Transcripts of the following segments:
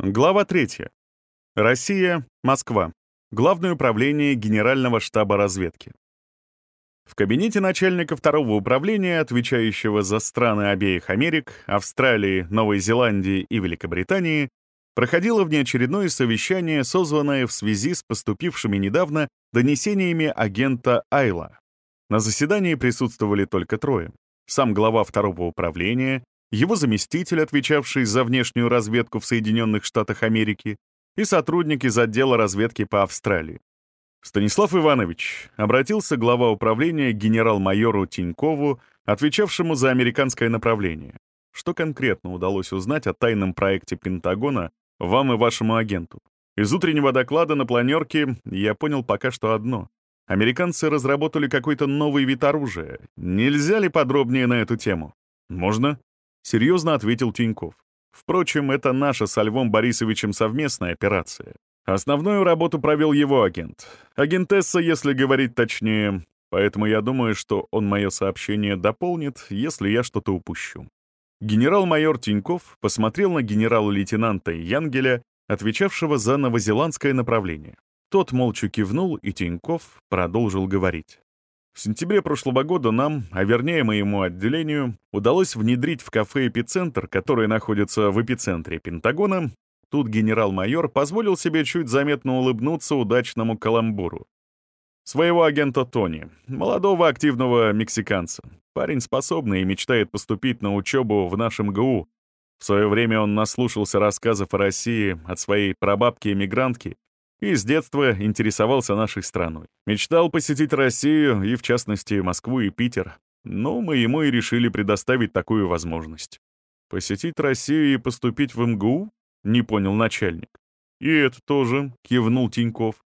Глава 3. Россия, Москва. Главное управление Генерального штаба разведки. В кабинете начальника второго управления, отвечающего за страны обеих Америк, Австралии, Новой Зеландии и Великобритании, проходило внеочередное совещание, созванное в связи с поступившими недавно донесениями агента Айла. На заседании присутствовали только трое. Сам глава второго управления, его заместитель, отвечавший за внешнюю разведку в Соединенных Штатах Америки, и сотрудник из отдела разведки по Австралии. Станислав Иванович обратился глава управления генерал-майору Тинькову, отвечавшему за американское направление. Что конкретно удалось узнать о тайном проекте Пентагона вам и вашему агенту? Из утреннего доклада на планерке я понял пока что одно. Американцы разработали какой-то новый вид оружия. Нельзя ли подробнее на эту тему? Можно? — серьезно ответил Тиньков. Впрочем, это наша со Львом Борисовичем совместная операция. Основную работу провел его агент. Агентесса, если говорить точнее. Поэтому я думаю, что он мое сообщение дополнит, если я что-то упущу. Генерал-майор Тиньков посмотрел на генерала-лейтенанта Янгеля, отвечавшего за новозеландское направление. Тот молча кивнул, и Тиньков продолжил говорить. В сентябре прошлого года нам, а вернее моему отделению, удалось внедрить в кафе «Эпицентр», которое находится в эпицентре Пентагона, тут генерал-майор позволил себе чуть заметно улыбнуться удачному каламбуру. Своего агента Тони, молодого активного мексиканца. Парень способный и мечтает поступить на учебу в нашем ГУ. В свое время он наслушался рассказов о России от своей прабабки-эмигрантки и с детства интересовался нашей страной. Мечтал посетить Россию и, в частности, Москву и Питер. Но мы ему и решили предоставить такую возможность. «Посетить Россию и поступить в МГУ?» — не понял начальник. «И это тоже», — кивнул Тиньков.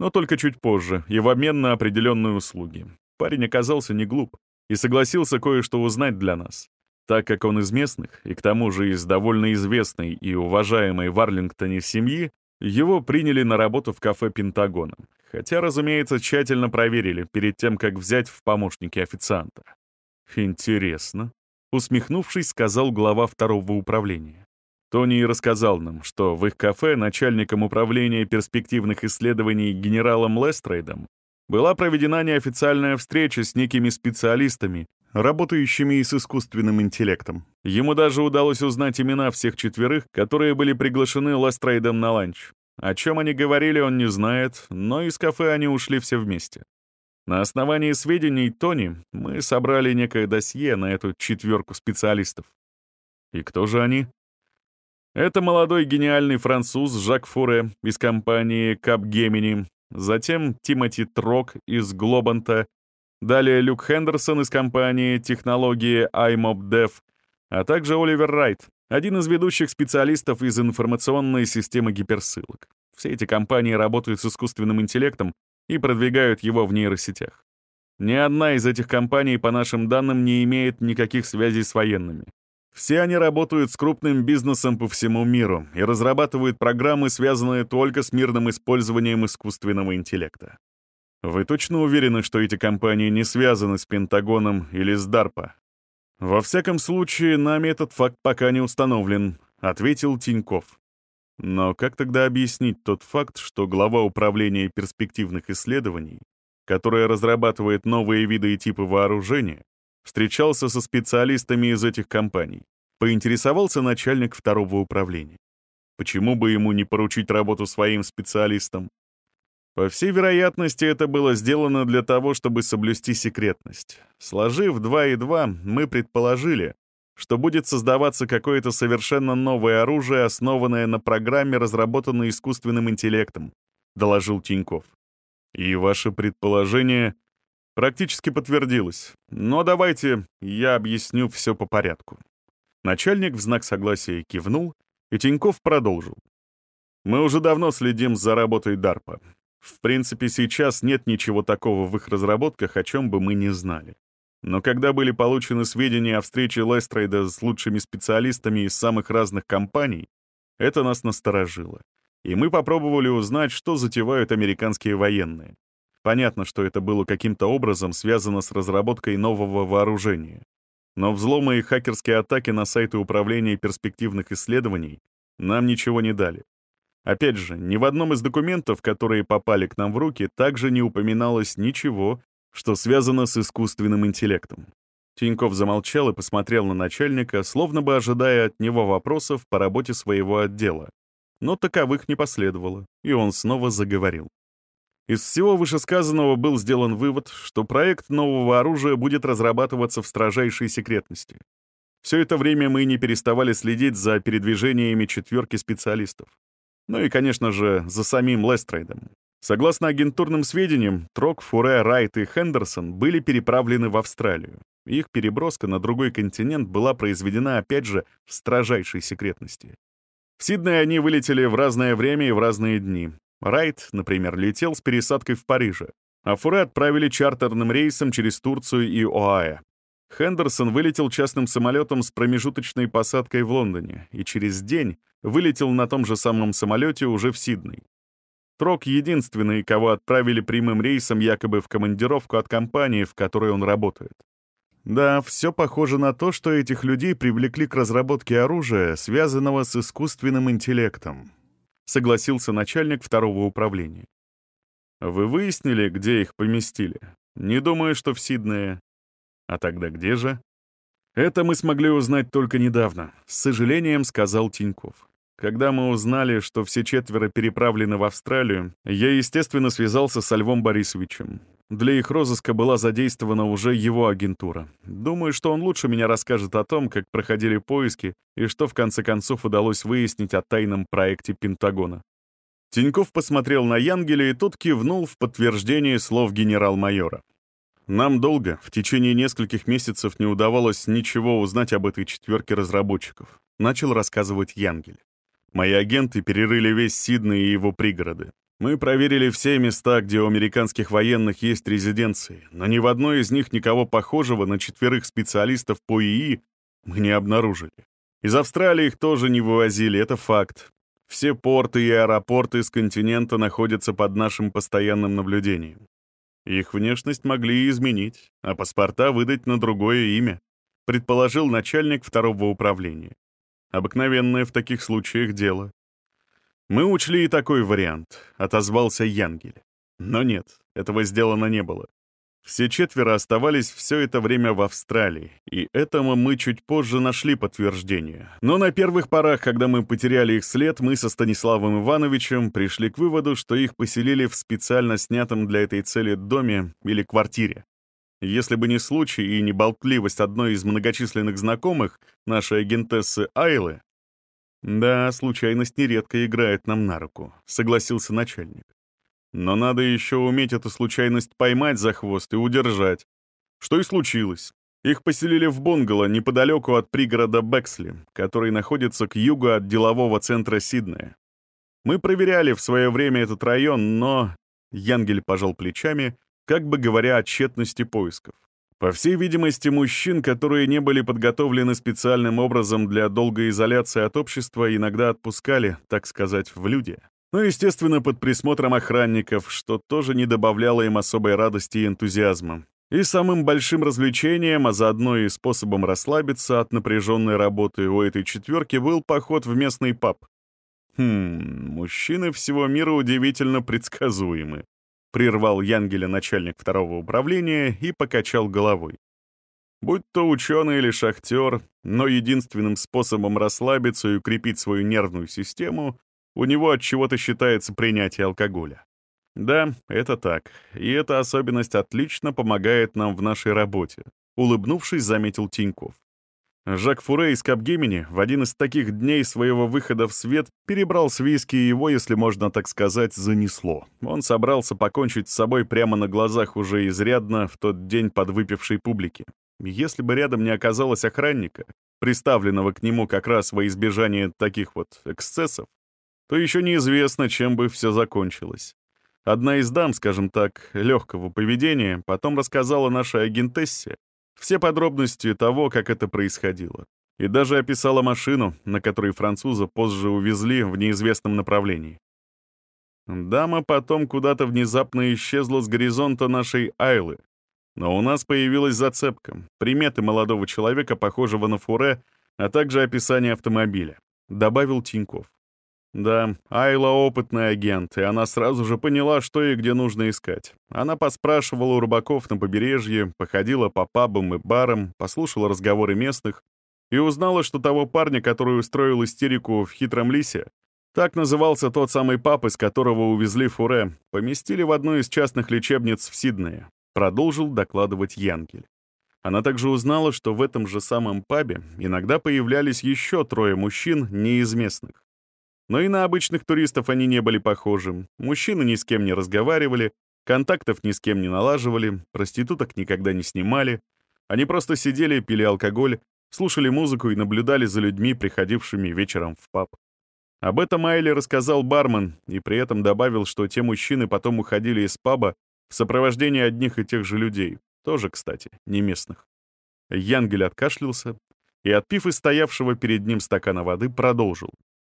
Но только чуть позже, и в обмен на определенные услуги. Парень оказался не глуп и согласился кое-что узнать для нас. Так как он из местных, и к тому же из довольно известной и уважаемой в Арлингтоне семьи, его приняли на работу в кафе «Пентагона», хотя, разумеется, тщательно проверили перед тем, как взять в помощники официанта. «Интересно», — усмехнувшись, сказал глава второго управления. Тони рассказал нам, что в их кафе начальником управления перспективных исследований генералом Лестрейдом была проведена неофициальная встреча с некими специалистами, работающими с искусственным интеллектом. Ему даже удалось узнать имена всех четверых, которые были приглашены Лестрейдом на ланч. О чем они говорили, он не знает, но из кафе они ушли все вместе. На основании сведений Тони мы собрали некое досье на эту четверку специалистов. И кто же они? Это молодой гениальный француз Жак Фуре из компании Capgemini, затем Тимоти Трок из Глобанта Далее Люк Хендерсон из компании технологии iMobDev, а также Оливер Райт, один из ведущих специалистов из информационной системы гиперссылок. Все эти компании работают с искусственным интеллектом и продвигают его в нейросетях. Ни одна из этих компаний, по нашим данным, не имеет никаких связей с военными. Все они работают с крупным бизнесом по всему миру и разрабатывают программы, связанные только с мирным использованием искусственного интеллекта. Вы точно уверены, что эти компании не связаны с Пентагоном или с DARPA? Во всяком случае, нами этот факт пока не установлен, ответил Тиньков. Но как тогда объяснить тот факт, что глава управления перспективных исследований, которая разрабатывает новые виды и типы вооружения, встречался со специалистами из этих компаний, поинтересовался начальник второго управления. Почему бы ему не поручить работу своим специалистам? По всей вероятности, это было сделано для того, чтобы соблюсти секретность. Сложив 2 и 2, мы предположили, что будет создаваться какое-то совершенно новое оружие, основанное на программе, разработанной искусственным интеллектом, доложил Тиньков. И ваше предположение практически подтвердилось. Но давайте я объясню все по порядку. Начальник в знак согласия кивнул, и Тиньков продолжил. Мы уже давно следим за работой DARPA. В принципе, сейчас нет ничего такого в их разработках, о чем бы мы не знали. Но когда были получены сведения о встрече Лестрейда с лучшими специалистами из самых разных компаний, это нас насторожило. И мы попробовали узнать, что затевают американские военные. Понятно, что это было каким-то образом связано с разработкой нового вооружения. Но взломы и хакерские атаки на сайты Управления перспективных исследований нам ничего не дали. Опять же, ни в одном из документов, которые попали к нам в руки, также не упоминалось ничего, что связано с искусственным интеллектом. Тиньков замолчал и посмотрел на начальника, словно бы ожидая от него вопросов по работе своего отдела. Но таковых не последовало, и он снова заговорил. Из всего вышесказанного был сделан вывод, что проект нового оружия будет разрабатываться в строжайшей секретности. Все это время мы не переставали следить за передвижениями четверки специалистов. Ну и, конечно же, за самим Лестрейдом. Согласно агентурным сведениям, Трок, Фуре, Райт и Хендерсон были переправлены в Австралию. Их переброска на другой континент была произведена, опять же, в строжайшей секретности. В Сидней они вылетели в разное время и в разные дни. Райт, например, летел с пересадкой в Париже, а Фуре отправили чартерным рейсом через Турцию и ОАЭ. Хендерсон вылетел частным самолетом с промежуточной посадкой в Лондоне и через день вылетел на том же самом самолете уже в Сидней. Трок — единственный, кого отправили прямым рейсом якобы в командировку от компании, в которой он работает. Да, все похоже на то, что этих людей привлекли к разработке оружия, связанного с искусственным интеллектом, согласился начальник второго управления. Вы выяснили, где их поместили? Не думаю, что в Сиднее. А тогда где же? Это мы смогли узнать только недавно, с сожалением сказал Тиньков. Когда мы узнали, что все четверо переправлены в Австралию, я, естественно, связался со Львом Борисовичем. Для их розыска была задействована уже его агентура. Думаю, что он лучше меня расскажет о том, как проходили поиски и что в конце концов удалось выяснить о тайном проекте Пентагона. Тиньков посмотрел на Янгеля, и тот кивнул в подтверждение слов генерал-майора. Нам долго, в течение нескольких месяцев не удавалось ничего узнать об этой четверке разработчиков. Начал рассказывать Янгель. Мои агенты перерыли весь Сиднey и его пригороды. Мы проверили все места, где у американских военных есть резиденции, но ни в одной из них никого похожего на четверых специалистов по ИИ мы не обнаружили. Из Австралии их тоже не вывозили, это факт. Все порты и аэропорты с континента находятся под нашим постоянным наблюдением. Их внешность могли изменить, а паспорта выдать на другое имя, предположил начальник второго управления. Обыкновенное в таких случаях дело. Мы учли и такой вариант, отозвался Янгель. Но нет, этого сделано не было. Все четверо оставались все это время в Австралии, и этому мы чуть позже нашли подтверждение. Но на первых порах, когда мы потеряли их след, мы со Станиславом Ивановичем пришли к выводу, что их поселили в специально снятом для этой цели доме или квартире. Если бы не случай и не болтливость одной из многочисленных знакомых, нашей агентессы Айлы... «Да, случайность нередко играет нам на руку», — согласился начальник. Но надо еще уметь эту случайность поймать за хвост и удержать. Что и случилось. Их поселили в бунгало неподалеку от пригорода Бексли, который находится к югу от делового центра Сиднея. Мы проверяли в свое время этот район, но... Янгель пожал плечами, как бы говоря о тщетности поисков. По всей видимости, мужчин, которые не были подготовлены специальным образом для долгой изоляции от общества, иногда отпускали, так сказать, в люди. Ну, естественно, под присмотром охранников, что тоже не добавляло им особой радости и энтузиазма. И самым большим развлечением, а заодно и способом расслабиться от напряженной работы у этой четверки был поход в местный паб. Хм, мужчины всего мира удивительно предсказуемы. Прервал Янгеля начальник второго управления и покачал головой. Будь то ученый или шахтер, но единственным способом расслабиться и укрепить свою нервную систему у него от чего-то считается принятие алкоголя. Да, это так. И эта особенность отлично помогает нам в нашей работе, улыбнувшись, заметил Тиньков. Жак Фуре из Капгемини в один из таких дней своего выхода в свет перебрал с виски и его, если можно так сказать, занесло. Он собрался покончить с собой прямо на глазах уже изрядно в тот день подвыпившей публики. Если бы рядом не оказалось охранника, приставленного к нему как раз во избежание таких вот эксцессов, то еще неизвестно, чем бы все закончилось. Одна из дам, скажем так, легкого поведения, потом рассказала нашей агентессе все подробности того, как это происходило. И даже описала машину, на которой француза позже увезли в неизвестном направлении. Дама потом куда-то внезапно исчезла с горизонта нашей Айлы. Но у нас появилась зацепка, приметы молодого человека, похожего на фуре, а также описание автомобиля. добавил Тиньков. Да, Айла опытный агент, и она сразу же поняла, что и где нужно искать. Она поспрашивала у рыбаков на побережье, походила по пабам и барам, послушала разговоры местных и узнала, что того парня, который устроил истерику в хитром лисе, так назывался тот самый пап, из которого увезли Фуре, поместили в одну из частных лечебниц в Сиднее. Продолжил докладывать Янгель. Она также узнала, что в этом же самом пабе иногда появлялись еще трое мужчин, не из местных. Но и на обычных туристов они не были похожи. Мужчины ни с кем не разговаривали, контактов ни с кем не налаживали, проституток никогда не снимали. Они просто сидели, пили алкоголь, слушали музыку и наблюдали за людьми, приходившими вечером в паб. Об этом Айли рассказал бармен и при этом добавил, что те мужчины потом уходили из паба в сопровождении одних и тех же людей, тоже, кстати, не местных. Янгель откашлялся и, отпив из стоявшего перед ним стакана воды, продолжил.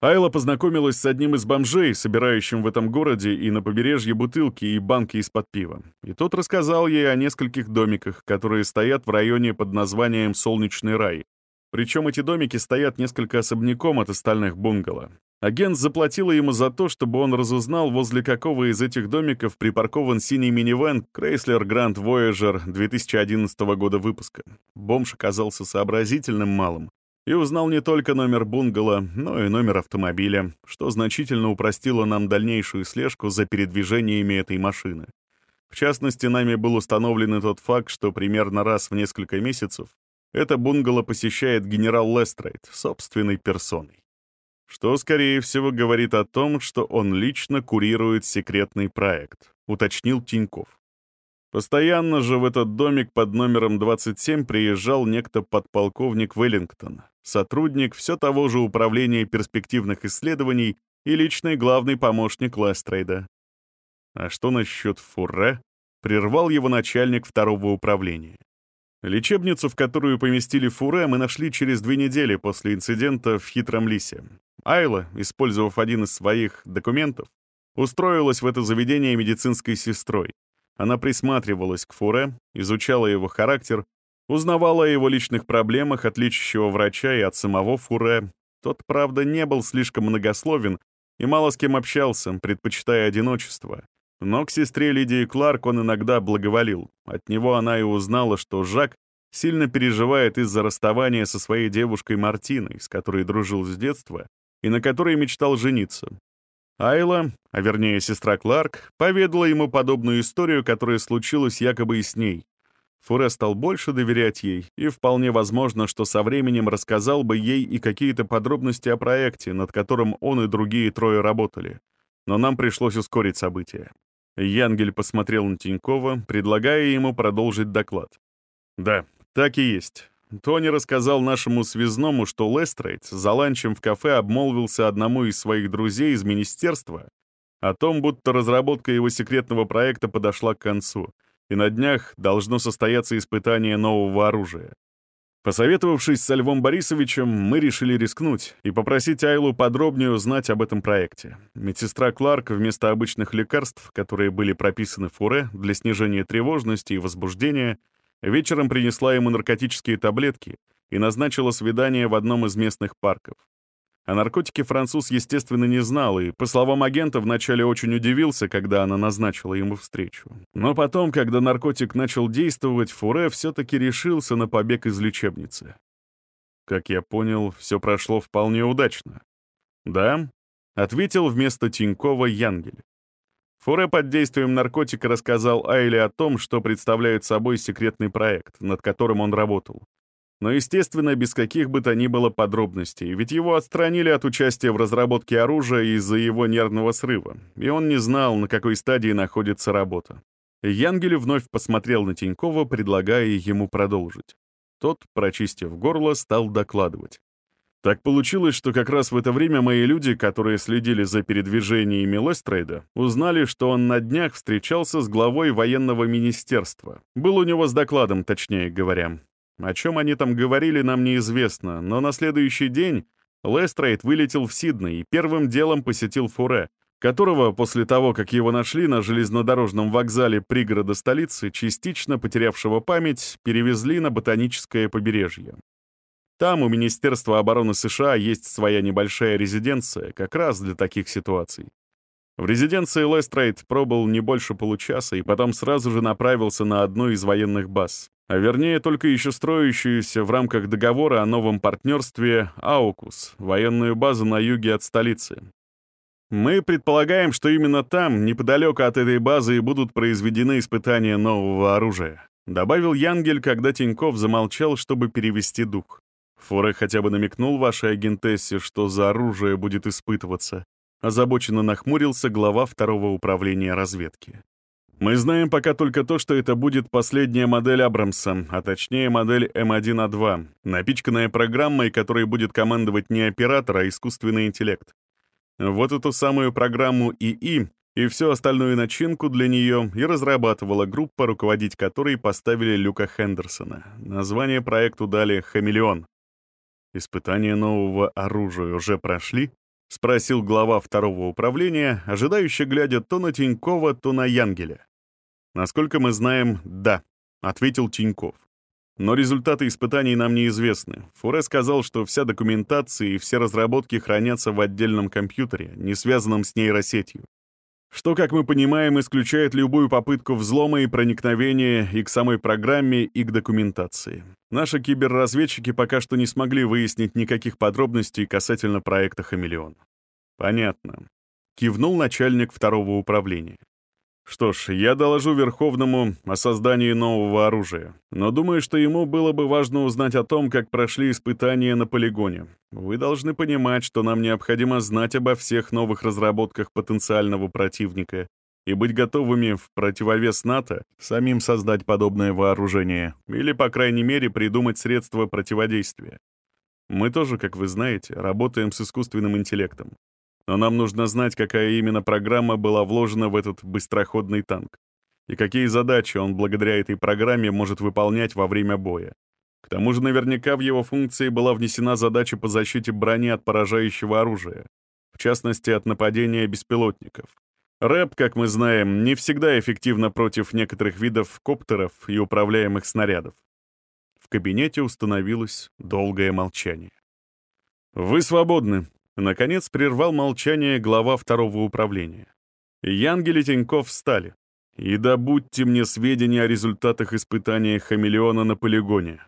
Айла познакомилась с одним из бомжей, собирающим в этом городе и на побережье бутылки и банки из-под пива. И тот рассказал ей о нескольких домиках, которые стоят в районе под названием «Солнечный рай». Причем эти домики стоят несколько особняком от остальных бунгало. Агент заплатила ему за то, чтобы он разузнал, возле какого из этих домиков припаркован синий минивэн Chrysler Grand Voyager 2011 года выпуска. Бомж оказался сообразительным малым и узнал не только номер бунгало, но и номер автомобиля, что значительно упростило нам дальнейшую слежку за передвижениями этой машины. В частности, нами был установлен тот факт, что примерно раз в несколько месяцев это бунгало посещает генерал Лестрейд собственной персоной что, скорее всего, говорит о том, что он лично курирует секретный проект, уточнил Тиньков. Постоянно же в этот домик под номером 27 приезжал некто подполковник Веллингтон, сотрудник все того же управления перспективных исследований и личный главный помощник Лестрейда. А что насчет Фурре? Прервал его начальник второго управления. Лечебницу, в которую поместили Фуре, мы нашли через две недели после инцидента в Хитром Лисе. Айла, использовав один из своих документов, устроилась в это заведение медицинской сестрой. Она присматривалась к Фуре, изучала его характер, узнавала о его личных проблемах от лечащего врача и от самого Фуре. Тот, правда, не был слишком многословен и мало с кем общался, предпочитая одиночество. Но к сестре Лидии Кларк он иногда благоволил. От него она и узнала, что Жак сильно переживает из-за расставания со своей девушкой Мартиной, с которой дружил с детства, и на которой мечтал жениться. Айла, а вернее сестра Кларк, поведала ему подобную историю, которая случилась якобы и с ней. Фуре стал больше доверять ей, и вполне возможно, что со временем рассказал бы ей и какие-то подробности о проекте, над которым он и другие трое работали. Но нам пришлось ускорить события. Янгель посмотрел на Тинькова, предлагая ему продолжить доклад. «Да, так и есть. Тони рассказал нашему связному, что Лестрейд за ланчем в кафе обмолвился одному из своих друзей из министерства о том, будто разработка его секретного проекта подошла к концу, и на днях должно состояться испытание нового оружия. Посоветовавшись со Львом Борисовичем, мы решили рискнуть и попросить Айлу подробнее узнать об этом проекте. Медсестра Кларк вместо обычных лекарств, которые были прописаны Фуре для снижения тревожности и возбуждения, вечером принесла ему наркотические таблетки и назначила свидание в одном из местных парков. О наркотике француз, естественно, не знал, и, по словам агента, вначале очень удивился, когда она назначила ему встречу. Но потом, когда наркотик начал действовать, Фуре все-таки решился на побег из лечебницы. Как я понял, все прошло вполне удачно. «Да?» — ответил вместо Тинькова Янгель. Фуре под действием наркотика рассказал Айле о том, что представляет собой секретный проект, над которым он работал но, естественно, без каких бы то ни было подробностей, ведь его отстранили от участия в разработке оружия из-за его нервного срыва, и он не знал, на какой стадии находится работа. Янгель вновь посмотрел на Тинькова, предлагая ему продолжить. Тот, прочистив горло, стал докладывать. Так получилось, что как раз в это время мои люди, которые следили за передвижениями Лестрейда, узнали, что он на днях встречался с главой военного министерства. Был у него с докладом, точнее говоря. О чем они там говорили, нам неизвестно, но на следующий день Лестрейд вылетел в Сидней и первым делом посетил Фуре, которого после того, как его нашли на железнодорожном вокзале пригорода столицы, частично потерявшего память, перевезли на ботаническое побережье. Там у Министерства обороны США есть своя небольшая резиденция, как раз для таких ситуаций. В резиденции Лестрейд пробыл не больше получаса и потом сразу же направился на одну из военных баз, а вернее только еще строящуюся в рамках договора о новом партнерстве «Аукус», военную базу на юге от столицы. Мы предполагаем, что именно там, неподалеку от этой базы, и будут произведены испытания нового оружия. Добавил Янгель, когда Тиньков замолчал, чтобы перевести дух. Форе хотя бы намекнул вашей агентессе, что за оружие будет испытываться. Озабоченно нахмурился глава второго управления разведки. Мы знаем пока только то, что это будет последняя модель Абрамса, а точнее модель М1А2, напичканная программой, которой будет командовать не оператор, а искусственный интеллект. Вот эту самую программу ИИ и всю остальную начинку для нее и разрабатывала группа, руководить которой поставили Люка Хендерсона. Название проекту дали «Хамелеон». Испытания нового оружия уже прошли? — спросил глава второго управления, ожидающий, глядя то на Тинькова, то на Янгеля. «Насколько мы знаем, да», — ответил Тиньков. «Но результаты испытаний нам неизвестны. Фуре сказал, что вся документация и все разработки хранятся в отдельном компьютере, не связанном с нейросетью. Что, как мы понимаем, исключает любую попытку взлома и проникновения и к самой программе, и к документации. Наши киберразведчики пока что не смогли выяснить никаких подробностей касательно проекта «Хамелеон». «Понятно», — кивнул начальник второго управления. Что ж, я доложу Верховному о создании нового оружия, но думаю, что ему было бы важно узнать о том, как прошли испытания на полигоне. Вы должны понимать, что нам необходимо знать обо всех новых разработках потенциального противника и быть готовыми в противовес НАТО самим создать подобное вооружение или, по крайней мере, придумать средства противодействия. Мы тоже, как вы знаете, работаем с искусственным интеллектом. Но нам нужно знать, какая именно программа была вложена в этот быстроходный танк. И какие задачи он благодаря этой программе может выполнять во время боя. К тому же наверняка в его функции была внесена задача по защите брони от поражающего оружия, в частности, от нападения беспилотников. РЭП, как мы знаем, не всегда эффективно против некоторых видов коптеров и управляемых снарядов. В кабинете установилось долгое молчание. «Вы свободны», Наконец прервал молчание глава второго управления. Янгель и Тиньков встали. «И добудьте мне сведения о результатах испытания хамелеона на полигоне.